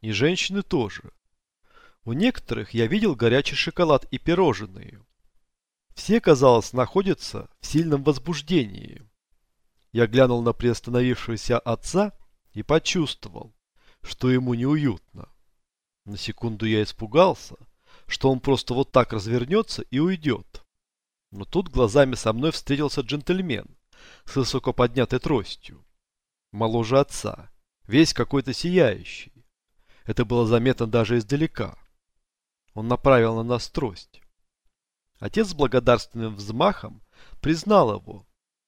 И женщины тоже. У некоторых я видел горячий шоколад и пирожные. Все, казалось, находятся в сильном возбуждении. Я глянул на приостановившегося отца и почувствовал, что ему неуютно. На секунду я испугался, что он просто вот так развернется и уйдет. Но тут глазами со мной встретился джентльмен с высоко поднятой тростью. Моложе отца, весь какой-то сияющий. Это было заметно даже издалека. Он направил на нас трость. Отец с благодарственным взмахом признал его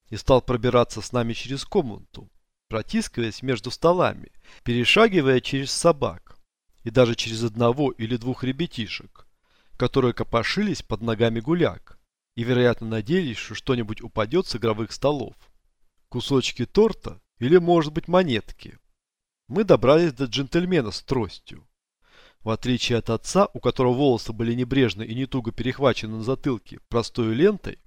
и стал пробираться с нами через комнату, протискиваясь между столами, перешагивая через собак и даже через одного или двух ребятишек, которые копошились под ногами гуляк и, вероятно, надеялись, что что-нибудь упадет с игровых столов. Кусочки торта или, может быть, монетки. Мы добрались до джентльмена с тростью. В отличие от отца, у которого волосы были небрежно и не туго перехвачены на затылке простой лентой,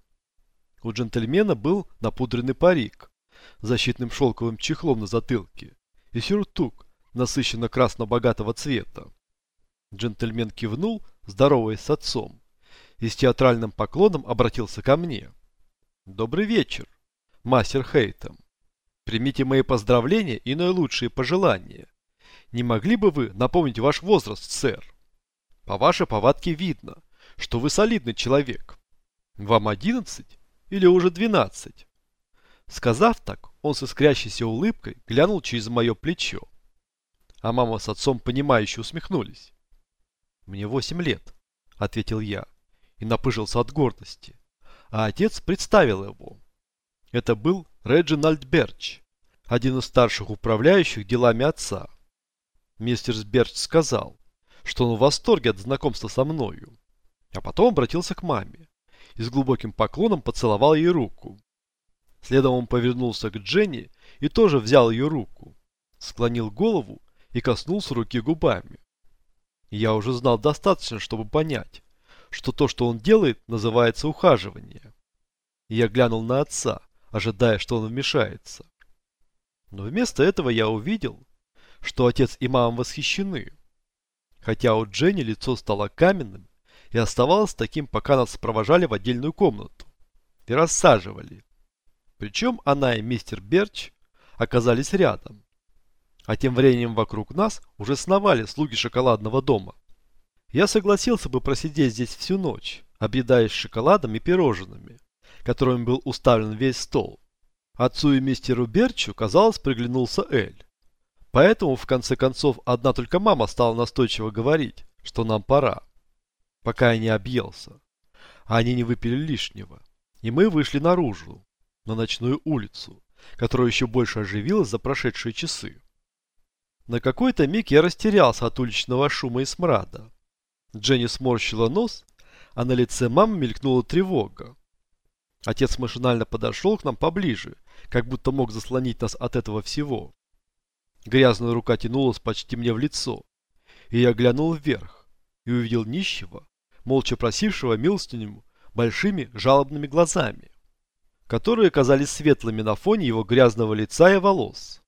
у джентльмена был напудренный парик защитным шелковым чехлом на затылке и сюртук насыщенно красно-богатого цвета. Джентльмен кивнул, здороваясь с отцом, и с театральным поклоном обратился ко мне. «Добрый вечер, мастер Хейтом. Примите мои поздравления и наилучшие пожелания. Не могли бы вы напомнить ваш возраст, сэр? По вашей повадке видно, что вы солидный человек. Вам одиннадцать или уже двенадцать?» Сказав так, он с искрящейся улыбкой глянул через мое плечо. А мама с отцом понимающе усмехнулись. «Мне восемь лет», — ответил я, и напыжился от гордости. А отец представил его. Это был Реджинальд Берч, один из старших управляющих делами отца. Мистер Берч сказал, что он в восторге от знакомства со мною, а потом обратился к маме и с глубоким поклоном поцеловал ей руку. Следом он повернулся к Дженни и тоже взял ее руку, склонил голову и коснулся руки губами. Я уже знал достаточно, чтобы понять, что то, что он делает, называется ухаживание. я глянул на отца, ожидая, что он вмешается. Но вместо этого я увидел, что отец и мама восхищены. Хотя у Дженни лицо стало каменным и оставалось таким, пока нас провожали в отдельную комнату и рассаживали. Причем она и мистер Берч оказались рядом. А тем временем вокруг нас уже сновали слуги шоколадного дома. Я согласился бы просидеть здесь всю ночь, объедаясь шоколадом и пирожными, которыми был уставлен весь стол. Отцу и мистеру Берчу, казалось, приглянулся Эль. Поэтому, в конце концов, одна только мама стала настойчиво говорить, что нам пора. Пока я не объелся. А они не выпили лишнего. И мы вышли наружу, на ночную улицу, которая еще больше оживилась за прошедшие часы. На какой-то миг я растерялся от уличного шума и смрада. Дженни сморщила нос, а на лице мамы мелькнула тревога. Отец машинально подошел к нам поближе, как будто мог заслонить нас от этого всего. Грязная рука тянулась почти мне в лицо, и я глянул вверх и увидел нищего, молча просившего милостыню большими жалобными глазами, которые казались светлыми на фоне его грязного лица и волос.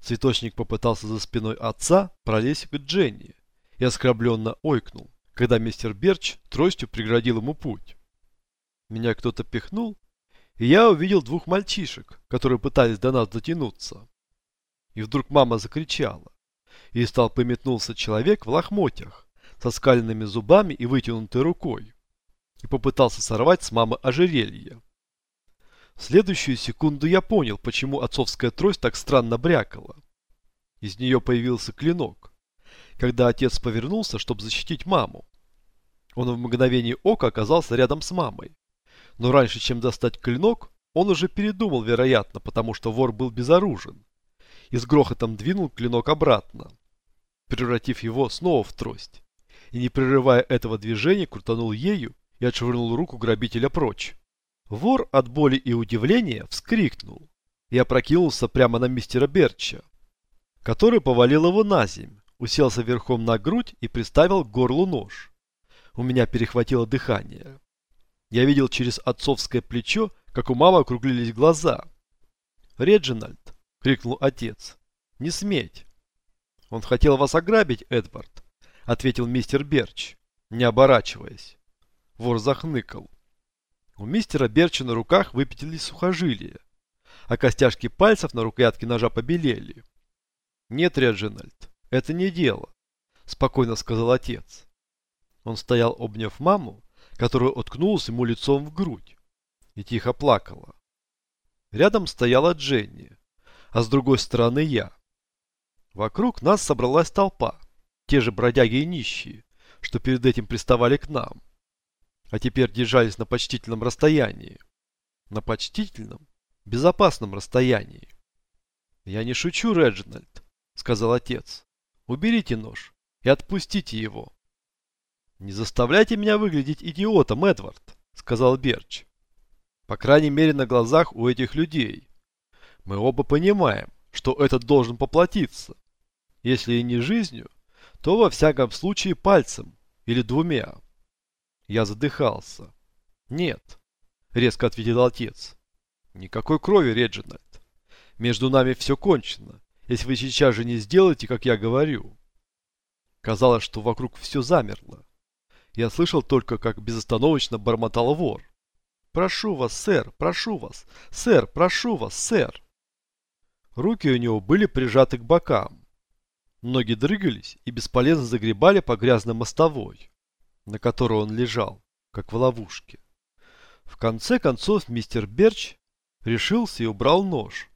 Цветочник попытался за спиной отца пролезть к Дженни и оскорбленно ойкнул, когда мистер Берч тростью преградил ему путь. Меня кто-то пихнул, и я увидел двух мальчишек, которые пытались до нас дотянуться. И вдруг мама закричала, и из толпы метнулся человек в лохмотьях, со скаленными зубами и вытянутой рукой, и попытался сорвать с мамы ожерелье. В следующую секунду я понял, почему отцовская трость так странно брякала. Из нее появился клинок, когда отец повернулся, чтобы защитить маму. Он в мгновение ока оказался рядом с мамой. Но раньше, чем достать клинок, он уже передумал, вероятно, потому что вор был безоружен. И с грохотом двинул клинок обратно, превратив его снова в трость. И не прерывая этого движения, крутанул ею и отшвырнул руку грабителя прочь. Вор от боли и удивления вскрикнул и опрокинулся прямо на мистера Берча, который повалил его на земь, уселся верхом на грудь и приставил к горлу нож. У меня перехватило дыхание. Я видел через отцовское плечо, как у мамы округлились глаза. «Реджинальд!» — крикнул отец. «Не сметь!» Он хотел вас ограбить, Эдвард, ответил мистер Берч, не оборачиваясь. Вор захныкал. У мистера Берча на руках выпятились сухожилия, а костяшки пальцев на рукоятке ножа побелели. «Нет, Реджинальд, это не дело», – спокойно сказал отец. Он стоял, обняв маму, которая уткнулась ему лицом в грудь и тихо плакала. Рядом стояла Дженни, а с другой стороны я. Вокруг нас собралась толпа, те же бродяги и нищие, что перед этим приставали к нам, а теперь держались на почтительном расстоянии. На почтительном, безопасном расстоянии. «Я не шучу, Реджинальд», — сказал отец. «Уберите нож и отпустите его». «Не заставляйте меня выглядеть идиотом, Эдвард», — сказал Берч. «По крайней мере на глазах у этих людей. Мы оба понимаем, что этот должен поплатиться. Если и не жизнью, то во всяком случае пальцем или двумя. Я задыхался. Нет, резко ответил отец. Никакой крови, Реджинальд. Между нами все кончено, если вы сейчас же не сделаете, как я говорю. Казалось, что вокруг все замерло. Я слышал только, как безостановочно бормотал вор. «Прошу вас, сэр, прошу вас, сэр, прошу вас, сэр!» Руки у него были прижаты к бокам. Ноги дрыгались и бесполезно загребали по грязной мостовой, на которой он лежал, как в ловушке. В конце концов мистер Берч решился и убрал нож,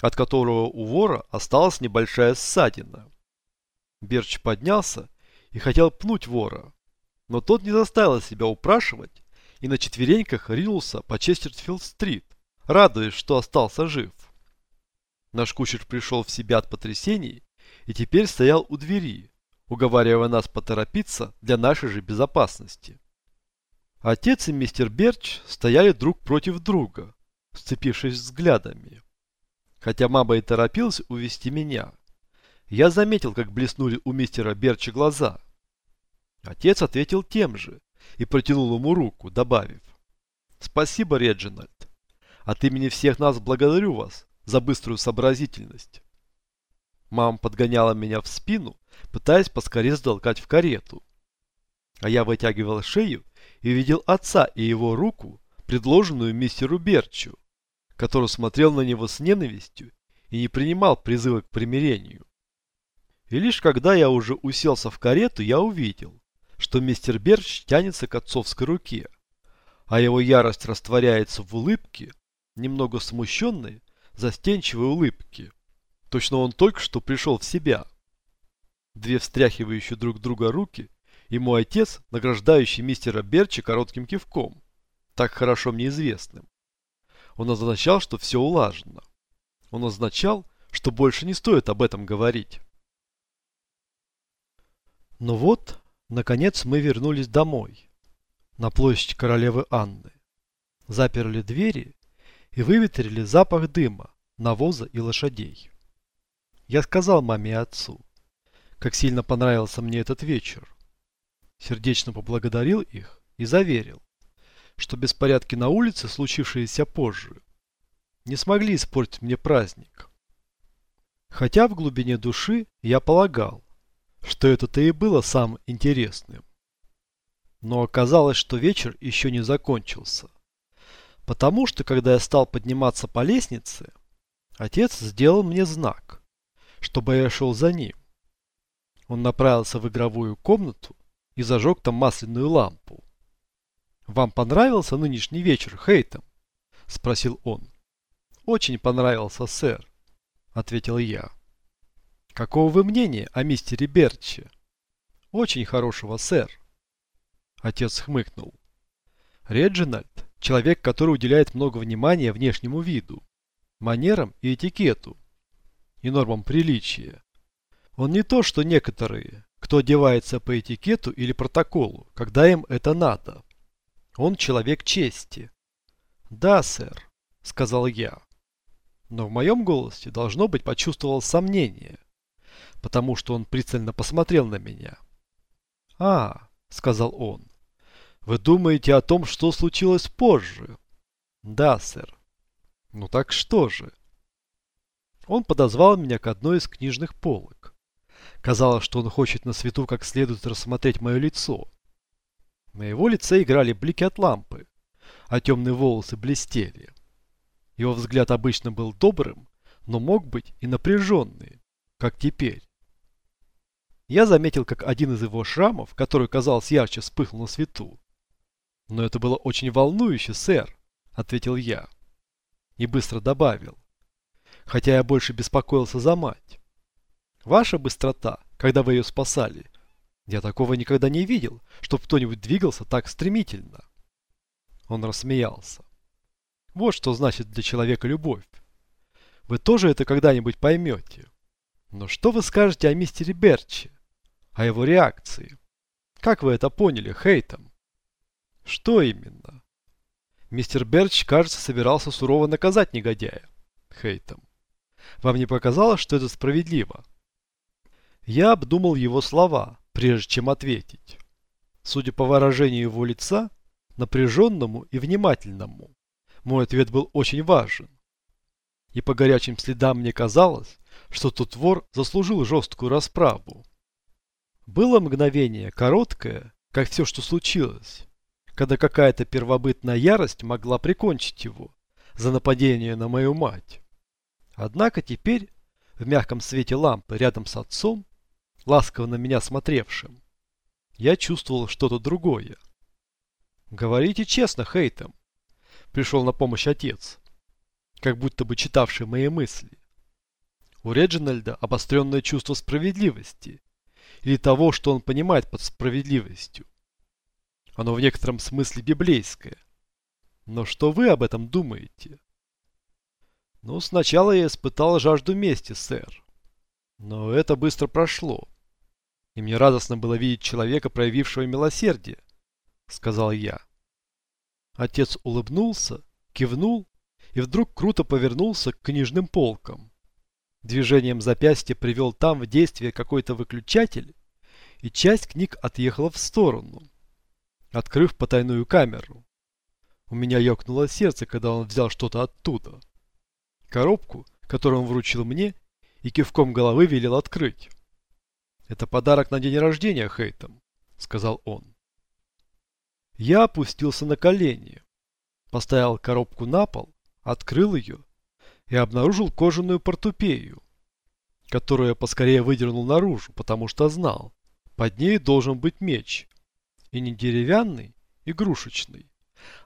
от которого у вора осталась небольшая ссадина. Берч поднялся и хотел пнуть вора, но тот не заставил себя упрашивать и на четвереньках ринулся по Честертфилд-стрит, радуясь, что остался жив. Наш кучер пришел в себя от потрясений и теперь стоял у двери, уговаривая нас поторопиться для нашей же безопасности. Отец и мистер Берч стояли друг против друга, сцепившись взглядами. Хотя мама и торопилась увести меня, я заметил, как блеснули у мистера Берча глаза. Отец ответил тем же и протянул ему руку, добавив. «Спасибо, Реджинальд. От имени всех нас благодарю вас за быструю сообразительность». Мама подгоняла меня в спину, пытаясь поскорее сдолкать в карету. А я вытягивал шею и видел отца и его руку, предложенную мистеру Берчу, который смотрел на него с ненавистью и не принимал призыва к примирению. И лишь когда я уже уселся в карету, я увидел, что мистер Берч тянется к отцовской руке, а его ярость растворяется в улыбке, немного смущенной, застенчивой улыбке. Точно он только что пришел в себя. Две встряхивающие друг друга руки и мой отец, награждающий мистера Берча коротким кивком, так хорошо мне известным. Он означал, что все улажено. Он означал, что больше не стоит об этом говорить. Но ну вот, наконец мы вернулись домой, на площадь королевы Анны. Заперли двери и выветрили запах дыма, навоза и лошадей. Я сказал маме и отцу, как сильно понравился мне этот вечер. Сердечно поблагодарил их и заверил, что беспорядки на улице, случившиеся позже, не смогли испортить мне праздник. Хотя в глубине души я полагал, что это-то и было самым интересным. Но оказалось, что вечер еще не закончился. Потому что, когда я стал подниматься по лестнице, отец сделал мне знак чтобы я шел за ним. Он направился в игровую комнату и зажег там масляную лампу. «Вам понравился нынешний вечер, Хейтом?» – спросил он. «Очень понравился, сэр», – ответил я. «Какого вы мнения о мистере Берче?» «Очень хорошего, сэр». Отец хмыкнул. Реджинальд – человек, который уделяет много внимания внешнему виду, манерам и этикету и нормам приличия. Он не то, что некоторые, кто одевается по этикету или протоколу, когда им это надо. Он человек чести. Да, сэр, сказал я. Но в моем голосе должно быть почувствовал сомнение, потому что он пристально посмотрел на меня. А, сказал он, вы думаете о том, что случилось позже? Да, сэр. Ну так что же? Он подозвал меня к одной из книжных полок, Казалось, что он хочет на свету как следует рассмотреть мое лицо. На его лице играли блики от лампы, а темные волосы блестели. Его взгляд обычно был добрым, но мог быть и напряженный, как теперь. Я заметил, как один из его шрамов, который, казалось, ярче вспыхнул на свету. «Но это было очень волнующе, сэр», — ответил я. И быстро добавил. Хотя я больше беспокоился за мать. Ваша быстрота, когда вы ее спасали. Я такого никогда не видел, чтоб кто-нибудь двигался так стремительно. Он рассмеялся. Вот что значит для человека любовь. Вы тоже это когда-нибудь поймете. Но что вы скажете о мистере Берчи? О его реакции? Как вы это поняли, Хейтом? Что именно? Мистер Берч, кажется, собирался сурово наказать негодяя. Хейтом. Вам не показалось, что это справедливо? Я обдумал его слова, прежде чем ответить. Судя по выражению его лица, напряженному и внимательному, мой ответ был очень важен. И по горячим следам мне казалось, что тот вор заслужил жесткую расправу. Было мгновение, короткое, как все, что случилось, когда какая-то первобытная ярость могла прикончить его за нападение на мою мать. Однако теперь, в мягком свете лампы рядом с отцом, ласково на меня смотревшим, я чувствовал что-то другое. «Говорите честно, Хейтем», — пришел на помощь отец, как будто бы читавший мои мысли. У Реджинальда обостренное чувство справедливости, или того, что он понимает под справедливостью. Оно в некотором смысле библейское. Но что вы об этом думаете? Ну, сначала я испытал жажду мести, сэр. Но это быстро прошло. И мне радостно было видеть человека, проявившего милосердие, сказал я. Отец улыбнулся, кивнул и вдруг круто повернулся к книжным полкам. Движением запястья привел там в действие какой-то выключатель, и часть книг отъехала в сторону, открыв потайную камеру. У меня ёкнуло сердце, когда он взял что-то оттуда. Коробку, которую он вручил мне, и кивком головы велел открыть. «Это подарок на день рождения, Хейтом», — сказал он. Я опустился на колени, поставил коробку на пол, открыл ее и обнаружил кожаную портупею, которую я поскорее выдернул наружу, потому что знал, под ней должен быть меч, и не деревянный, игрушечный,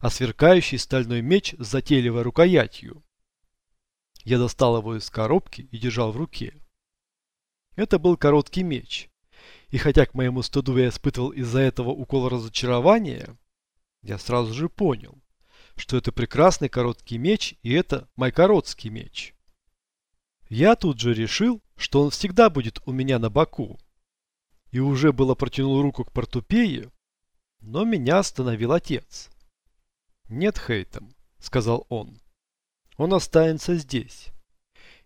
а сверкающий стальной меч с затейливой рукоятью. Я достал его из коробки и держал в руке. Это был короткий меч. И хотя к моему стыду я испытывал из-за этого укол разочарования, я сразу же понял, что это прекрасный короткий меч и это мой короткий меч. Я тут же решил, что он всегда будет у меня на боку. И уже было протянул руку к портупее, но меня остановил отец. «Нет, Хейтом», — сказал он. «Он останется здесь.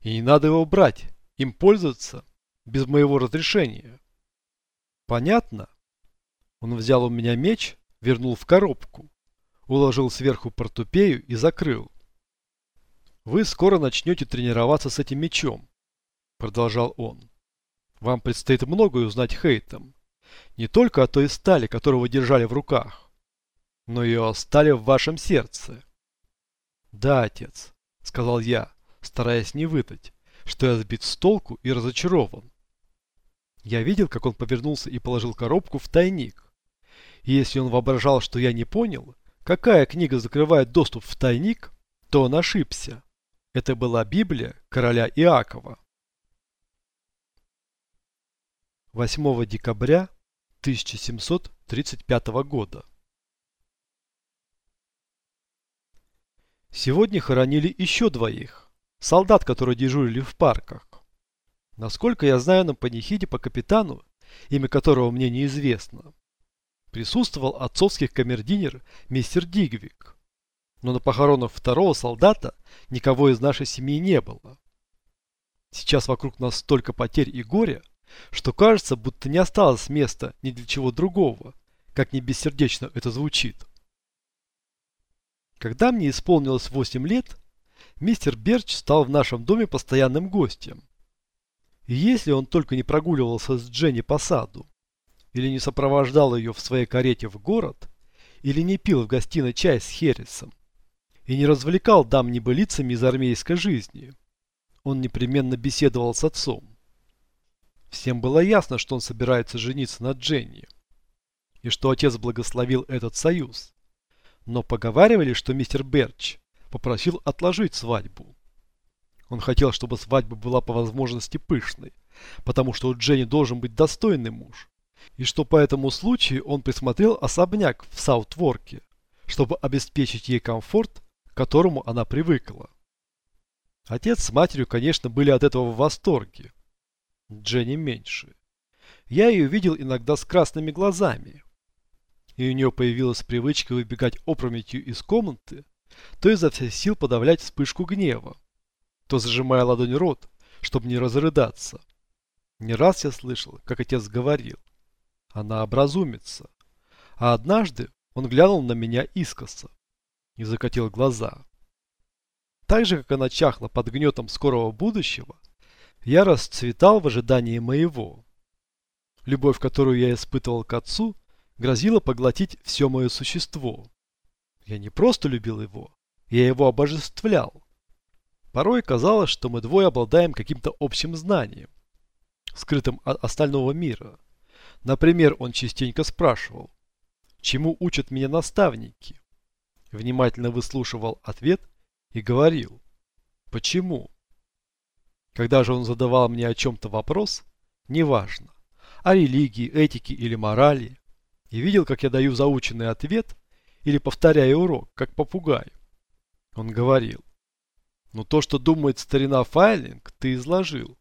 И не надо его брать, им пользоваться без моего разрешения. Понятно? Он взял у меня меч, вернул в коробку, уложил сверху портупею и закрыл. Вы скоро начнете тренироваться с этим мечом, продолжал он. Вам предстоит многое узнать Хейтом. Не только о той стали, которую вы держали в руках, но и о стали в вашем сердце. Да, отец, сказал я, стараясь не выдать, что я сбит с толку и разочарован. Я видел, как он повернулся и положил коробку в тайник. И если он воображал, что я не понял, какая книга закрывает доступ в тайник, то он ошибся. Это была Библия короля Иакова. 8 декабря 1735 года. Сегодня хоронили еще двоих, солдат, которые дежурили в парках. Насколько я знаю на панихиде по капитану, имя которого мне неизвестно, присутствовал отцовский камердинер мистер Дигвик. Но на похоронах второго солдата никого из нашей семьи не было. Сейчас вокруг нас столько потерь и горя, что кажется, будто не осталось места ни для чего другого, как не бессердечно это звучит. Когда мне исполнилось 8 лет, мистер Берч стал в нашем доме постоянным гостем И если он только не прогуливался с Дженни по саду, или не сопровождал ее в своей карете в город, или не пил в гостиной чай с Херрисом, и не развлекал дам небылицами из армейской жизни, он непременно беседовал с отцом. Всем было ясно, что он собирается жениться на Дженни, и что отец благословил этот союз. Но поговаривали, что мистер Берч попросил отложить свадьбу. Он хотел, чтобы свадьба была по возможности пышной, потому что у Дженни должен быть достойный муж, и что по этому случаю он присмотрел особняк в Саутворке, чтобы обеспечить ей комфорт, к которому она привыкла. Отец с матерью, конечно, были от этого в восторге. Дженни меньше. Я ее видел иногда с красными глазами. И у нее появилась привычка выбегать опрометью из комнаты, то изо всех сил подавлять вспышку гнева, то зажимая ладонь рот, чтобы не разрыдаться. Не раз я слышал, как отец говорил. Она образумится. А однажды он глянул на меня искоса и закатил глаза. Так же, как она чахла под гнетом скорого будущего, я расцветал в ожидании моего. Любовь, которую я испытывал к отцу, грозила поглотить все мое существо. Я не просто любил его, я его обожествлял. Порой казалось, что мы двое обладаем каким-то общим знанием, скрытым от остального мира. Например, он частенько спрашивал, чему учат меня наставники? Внимательно выслушивал ответ и говорил, почему? Когда же он задавал мне о чем-то вопрос, неважно, о религии, этике или морали, и видел, как я даю заученный ответ или повторяю урок, как попугай, он говорил, но то, что думает старина Файлинг, ты изложил.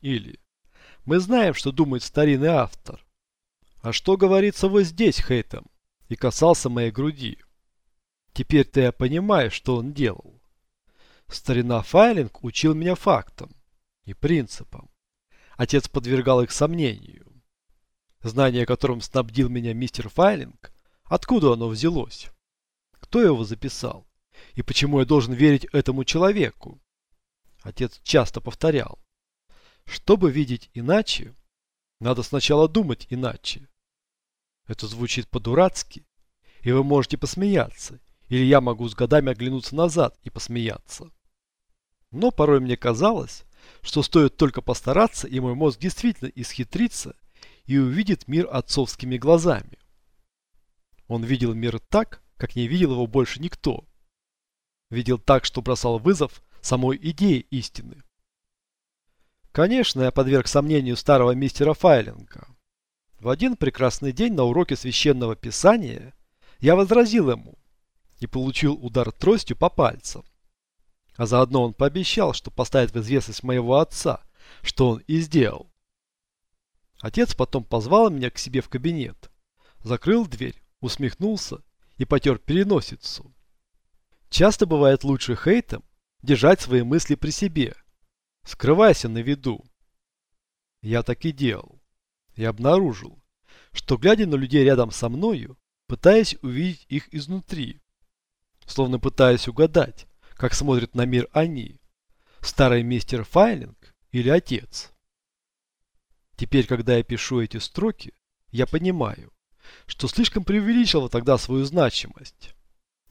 Или мы знаем, что думает старинный автор. А что говорится вот здесь, Хейтом? И касался моей груди. Теперь-то я понимаю, что он делал. Старина Файлинг учил меня фактам и принципам. Отец подвергал их сомнению. Знание, которым снабдил меня мистер Файлинг, откуда оно взялось? Кто его записал? И почему я должен верить этому человеку? Отец часто повторял. Чтобы видеть иначе, надо сначала думать иначе. Это звучит по-дурацки, и вы можете посмеяться, или я могу с годами оглянуться назад и посмеяться. Но порой мне казалось, что стоит только постараться, и мой мозг действительно исхитрится и увидит мир отцовскими глазами. Он видел мир так, как не видел его больше никто видел так, что бросал вызов самой идее истины. Конечно, я подверг сомнению старого мистера Файлинга. В один прекрасный день на уроке священного писания я возразил ему и получил удар тростью по пальцам. А заодно он пообещал, что поставит в известность моего отца, что он и сделал. Отец потом позвал меня к себе в кабинет, закрыл дверь, усмехнулся и потер переносицу. Часто бывает лучше хейтом держать свои мысли при себе. Скрывайся на виду. Я так и делал. Я обнаружил, что глядя на людей рядом со мною, пытаясь увидеть их изнутри, словно пытаясь угадать, как смотрят на мир они, старый мистер Файлинг или отец. Теперь, когда я пишу эти строки, я понимаю, что слишком преувеличил тогда свою значимость.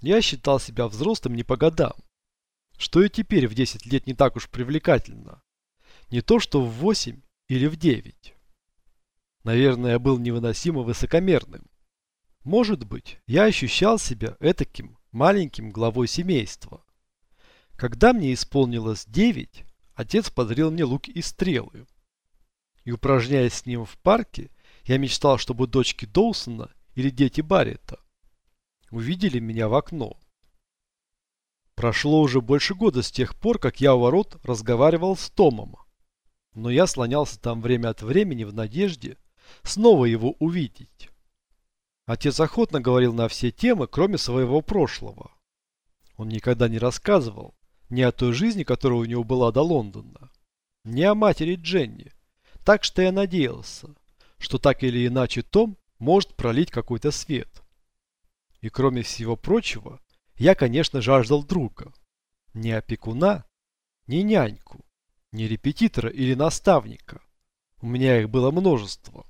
Я считал себя взрослым не по годам. Что и теперь в 10 лет не так уж привлекательно. Не то, что в 8 или в 9. Наверное, я был невыносимо высокомерным. Может быть, я ощущал себя этаким маленьким главой семейства. Когда мне исполнилось 9, отец подарил мне лук и стрелы. И упражняясь с ним в парке, я мечтал, чтобы дочки Доусона или дети Баррета увидели меня в окно. Прошло уже больше года с тех пор, как я у ворот разговаривал с Томом. Но я слонялся там время от времени в надежде снова его увидеть. Отец охотно говорил на все темы, кроме своего прошлого. Он никогда не рассказывал ни о той жизни, которая у него была до Лондона, ни о матери Дженни. Так что я надеялся, что так или иначе Том может пролить какой-то свет. И кроме всего прочего, я, конечно, жаждал друга. Не опекуна, не няньку, Не репетитора или наставника. У меня их было множество.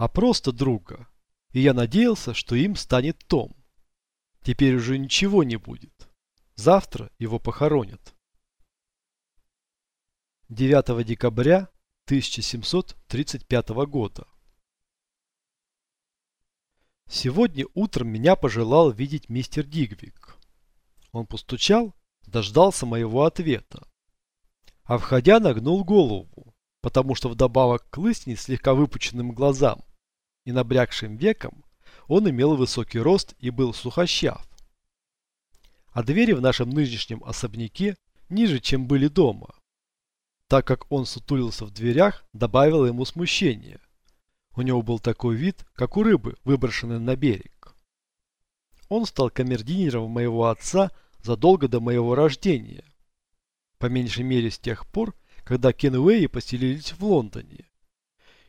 А просто друга. И я надеялся, что им станет Том. Теперь уже ничего не будет. Завтра его похоронят. 9 декабря 1735 года. Сегодня утром меня пожелал видеть мистер Дигвик. Он постучал, дождался моего ответа. А входя нагнул голову, потому что вдобавок к лысине слегка выпученным глазам и набрякшим веком он имел высокий рост и был сухощав. А двери в нашем нынешнем особняке ниже, чем были дома. Так как он сутулился в дверях, добавило ему смущение. У него был такой вид, как у рыбы, выброшенной на берег. Он стал камердинером моего отца задолго до моего рождения. По меньшей мере с тех пор, когда Кенуэи поселились в Лондоне.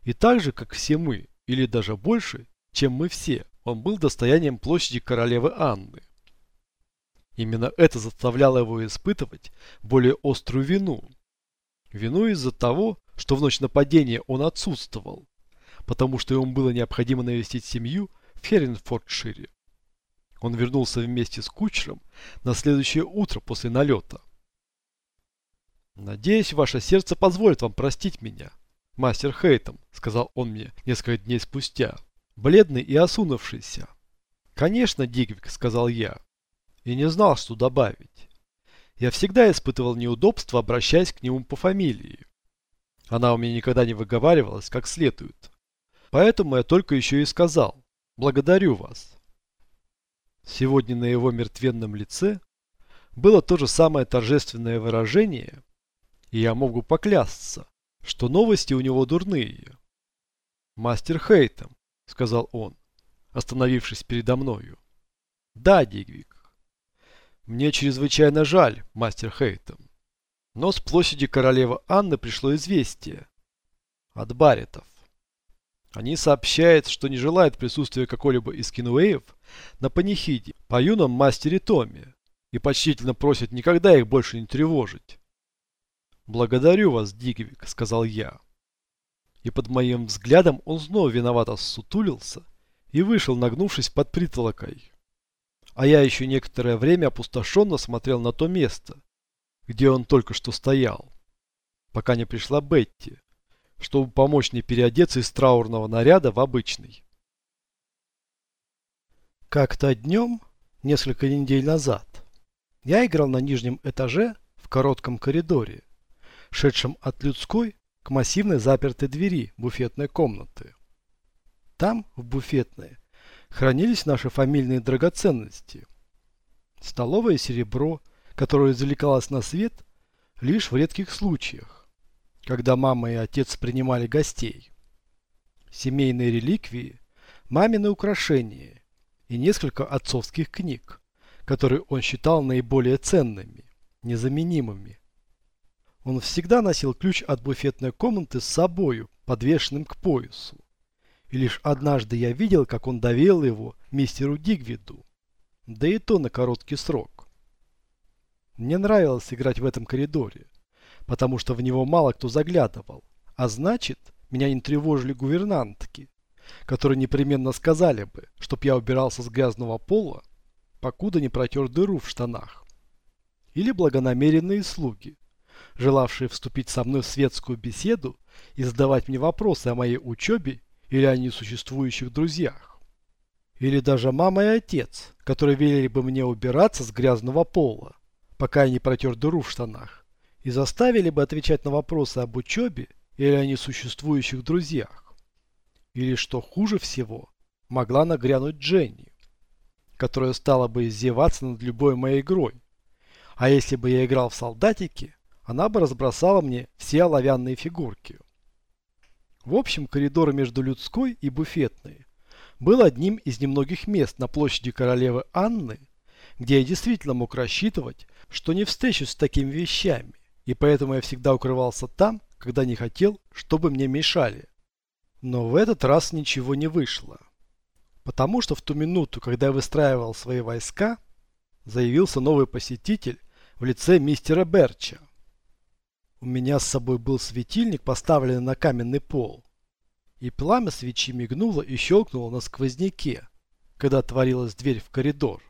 И так же, как все мы, или даже больше, чем мы все, он был достоянием площади королевы Анны. Именно это заставляло его испытывать более острую вину. Вину из-за того, что в ночь нападения он отсутствовал, потому что ему было необходимо навестить семью в Херенфордшире. Он вернулся вместе с кучером на следующее утро после налета. «Надеюсь, ваше сердце позволит вам простить меня, мастер Хейтом», сказал он мне несколько дней спустя, бледный и осунувшийся. «Конечно, Дигвик», сказал я, и не знал, что добавить. Я всегда испытывал неудобство, обращаясь к нему по фамилии. Она у меня никогда не выговаривалась как следует. Поэтому я только еще и сказал «Благодарю вас». Сегодня на его мертвенном лице было то же самое торжественное выражение, и я могу поклясться, что новости у него дурные. «Мастер Хейтом», — сказал он, остановившись передо мною. «Да, Дигвик. Мне чрезвычайно жаль, мастер Хейтом. Но с площади королевы Анны пришло известие от баритов. Они сообщают, что не желают присутствия какой-либо из кинуэев на панихиде по юном мастере Томе и почтительно просят никогда их больше не тревожить. «Благодарю вас, Дигвик», — сказал я. И под моим взглядом он снова виновато ссутулился и вышел, нагнувшись под притолокой. А я еще некоторое время опустошенно смотрел на то место, где он только что стоял, пока не пришла Бетти, чтобы помочь мне переодеться из траурного наряда в обычный. Как-то днем, несколько недель назад, я играл на нижнем этаже в коротком коридоре, шедшем от людской к массивной запертой двери буфетной комнаты. Там, в буфетной, хранились наши фамильные драгоценности. Столовое серебро, которое извлекалось на свет лишь в редких случаях когда мама и отец принимали гостей. Семейные реликвии, мамины украшения и несколько отцовских книг, которые он считал наиболее ценными, незаменимыми. Он всегда носил ключ от буфетной комнаты с собою, подвешенным к поясу. И лишь однажды я видел, как он довел его мистеру Дигвиду, да и то на короткий срок. Мне нравилось играть в этом коридоре потому что в него мало кто заглядывал. А значит, меня не тревожили гувернантки, которые непременно сказали бы, чтоб я убирался с грязного пола, покуда не протер дыру в штанах. Или благонамеренные слуги, желавшие вступить со мной в светскую беседу и задавать мне вопросы о моей учебе или о несуществующих друзьях. Или даже мама и отец, которые велели бы мне убираться с грязного пола, пока я не протер дыру в штанах и заставили бы отвечать на вопросы об учебе или о несуществующих друзьях. Или, что хуже всего, могла нагрянуть Дженни, которая стала бы издеваться над любой моей игрой. А если бы я играл в солдатики, она бы разбросала мне все оловянные фигурки. В общем, коридор между людской и буфетной был одним из немногих мест на площади королевы Анны, где я действительно мог рассчитывать, что не встречусь с такими вещами и поэтому я всегда укрывался там, когда не хотел, чтобы мне мешали. Но в этот раз ничего не вышло. Потому что в ту минуту, когда я выстраивал свои войска, заявился новый посетитель в лице мистера Берча. У меня с собой был светильник, поставленный на каменный пол. И пламя свечи мигнуло и щелкнуло на сквозняке, когда отворилась дверь в коридор.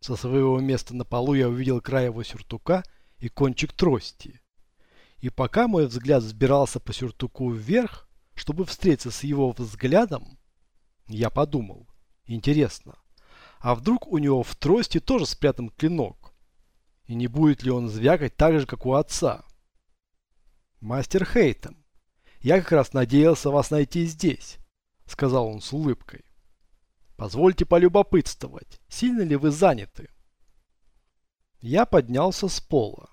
Со своего места на полу я увидел край его сюртука и кончик трости. И пока мой взгляд взбирался по сюртуку вверх, чтобы встретиться с его взглядом, я подумал, интересно, а вдруг у него в трости тоже спрятан клинок? И не будет ли он звякать так же, как у отца? Мастер Хейтем, я как раз надеялся вас найти здесь, сказал он с улыбкой. Позвольте полюбопытствовать, сильно ли вы заняты? Я поднялся с пола.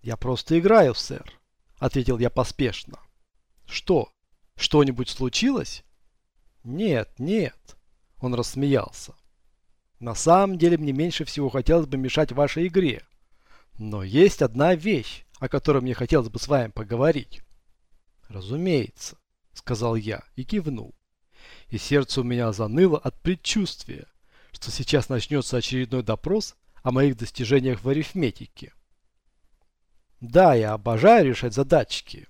Я просто играю, сэр, ответил я поспешно. Что, что-нибудь случилось? Нет, нет, он рассмеялся. На самом деле мне меньше всего хотелось бы мешать вашей игре. Но есть одна вещь, о которой мне хотелось бы с вами поговорить. Разумеется, сказал я и кивнул. И сердце у меня заныло от предчувствия, что сейчас начнется очередной допрос о моих достижениях в арифметике. Да, я обожаю решать задачки.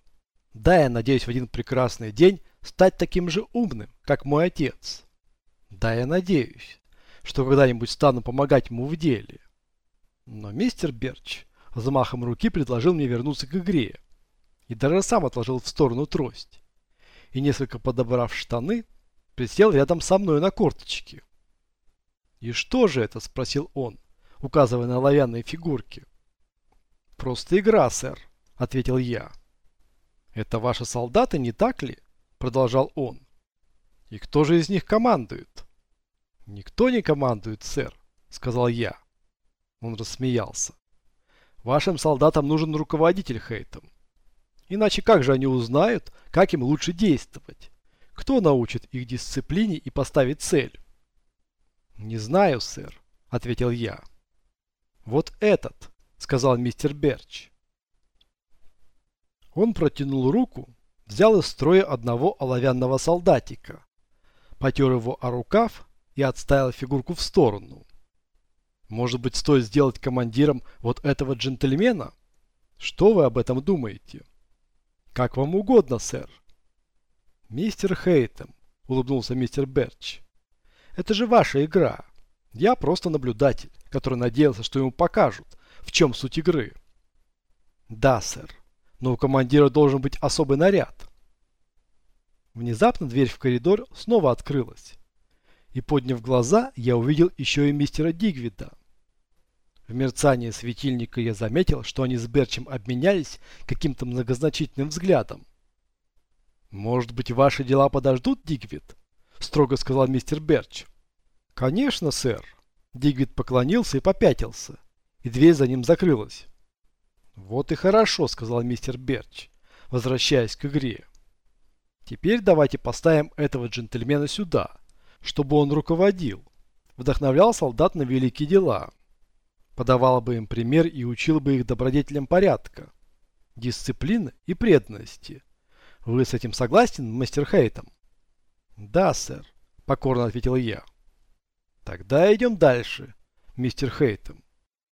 Да, я надеюсь в один прекрасный день стать таким же умным, как мой отец. Да, я надеюсь, что когда-нибудь стану помогать ему в деле. Но мистер Берч взмахом руки предложил мне вернуться к игре. И даже сам отложил в сторону трость. И несколько подобрав штаны, присел рядом со мной на корточки. «И что же это?» – спросил он, указывая на оловянные фигурки. «Просто игра, сэр», – ответил я. «Это ваши солдаты, не так ли?» – продолжал он. «И кто же из них командует?» «Никто не командует, сэр», – сказал я. Он рассмеялся. Вашим солдатам нужен руководитель Хейтом. Иначе как же они узнают, как им лучше действовать? Кто научит их дисциплине и поставит цель? Не знаю, сэр, ответил я. Вот этот, сказал мистер Берч. Он протянул руку, взял из строя одного оловянного солдатика, потер его о рукав и отставил фигурку в сторону. Может быть, стоит сделать командиром вот этого джентльмена? Что вы об этом думаете? Как вам угодно, сэр. Мистер Хейтем, улыбнулся мистер Берч. Это же ваша игра. Я просто наблюдатель, который надеялся, что ему покажут, в чем суть игры. Да, сэр. Но у командира должен быть особый наряд. Внезапно дверь в коридор снова открылась. И подняв глаза, я увидел еще и мистера Дигвида. В мерцании светильника я заметил, что они с Берчем обменялись каким-то многозначительным взглядом. «Может быть, ваши дела подождут, Дигвид?» – строго сказал мистер Берч. «Конечно, сэр». Дигвид поклонился и попятился, и дверь за ним закрылась. «Вот и хорошо», – сказал мистер Берч, возвращаясь к игре. «Теперь давайте поставим этого джентльмена сюда, чтобы он руководил, вдохновлял солдат на великие дела» подавала бы им пример и учила бы их добродетелям порядка, дисциплины и преданности. Вы с этим согласен, мастер Хейтом? Да, сэр, покорно ответил я. Тогда идем дальше, мистер Хейтом.